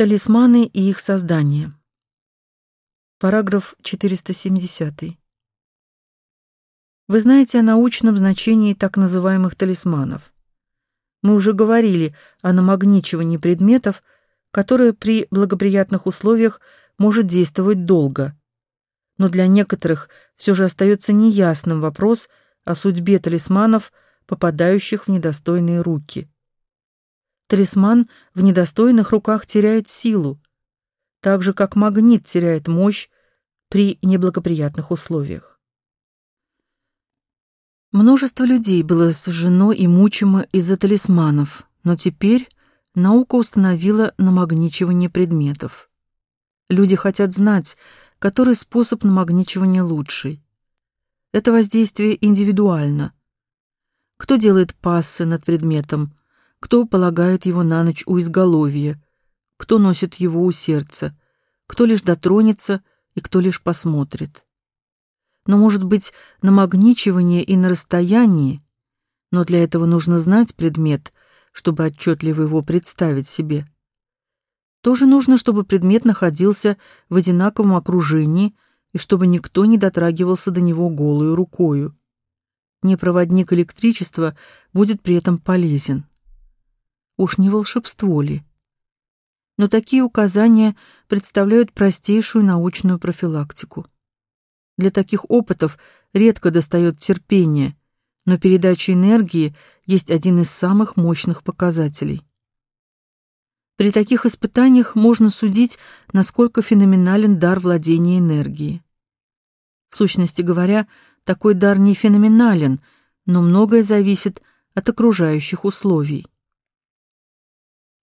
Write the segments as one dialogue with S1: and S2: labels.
S1: Талисманы и их создание. Параграф 470. Вы знаете о научном значении так называемых талисманов. Мы уже говорили о намагничивании предметов, которое при благоприятных условиях может действовать долго. Но для некоторых все же остается неясным вопрос о судьбе талисманов, попадающих в недостойные руки. Талисман в недостойных руках теряет силу, так же как магнит теряет мощь при неблагоприятных условиях. Множество людей было сожжено и мучимо из-за талисманов, но теперь наука установила намагничивание предметов. Люди хотят знать, который способ намагничивания лучший. Это воздействие индивидуально. Кто делает пассы над предметом, кто полагает его на ночь у изголовья, кто носит его у сердца, кто лишь дотронется и кто лишь посмотрит. Но, может быть, намагничивание и на расстоянии, но для этого нужно знать предмет, чтобы отчетливо его представить себе. Тоже нужно, чтобы предмет находился в одинаковом окружении и чтобы никто не дотрагивался до него голой рукою. Непроводник электричества будет при этом полезен. Уж не волшебство ли? Но такие указания представляют простейшую научную профилактику. Для таких опытов редко достает терпения, но передача энергии есть один из самых мощных показателей. При таких испытаниях можно судить, насколько феноменален дар владения энергией. В сущности говоря, такой дар не феноменален, но многое зависит от окружающих условий.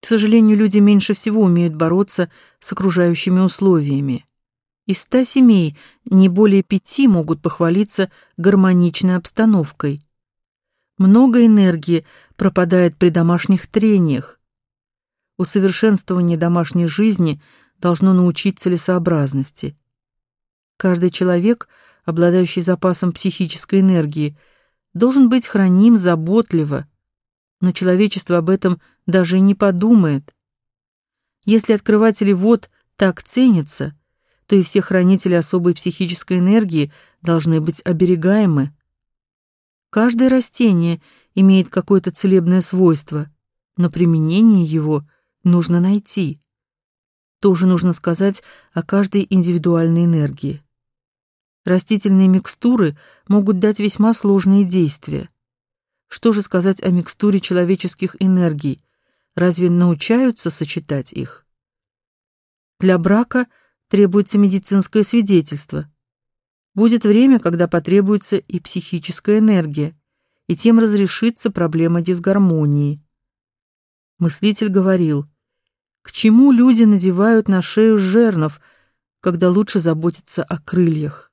S1: Сожалению, люди меньше всего умеют бороться с окружающими условиями. Из ста семей не более пяти могут похвалиться гармоничной обстановкой. Много энергии пропадает при домашних трениях. Усовершенствование домашней жизни должно научить целесообразности. Каждый человек, обладающий запасом психической энергии, должен быть храним заботливо, но человечество об этом даже и не подумает. Если открыватели вод так ценятся, то и все хранители особой психической энергии должны быть оберегаемы. Каждое растение имеет какое-то целебное свойство, но применение его нужно найти. Тоже нужно сказать о каждой индивидуальной энергии. Растительные микстуры могут дать весьма сложные действия. Что же сказать о микстуре человеческих энергий? Разве научаются сочетать их? Для брака требуется медицинское свидетельство. Будет время, когда потребуется и психическая энергия, и тем разрешится проблема дисгармонии. Мыслитель говорил, к чему люди надевают на шею жернов, когда лучше заботиться о крыльях?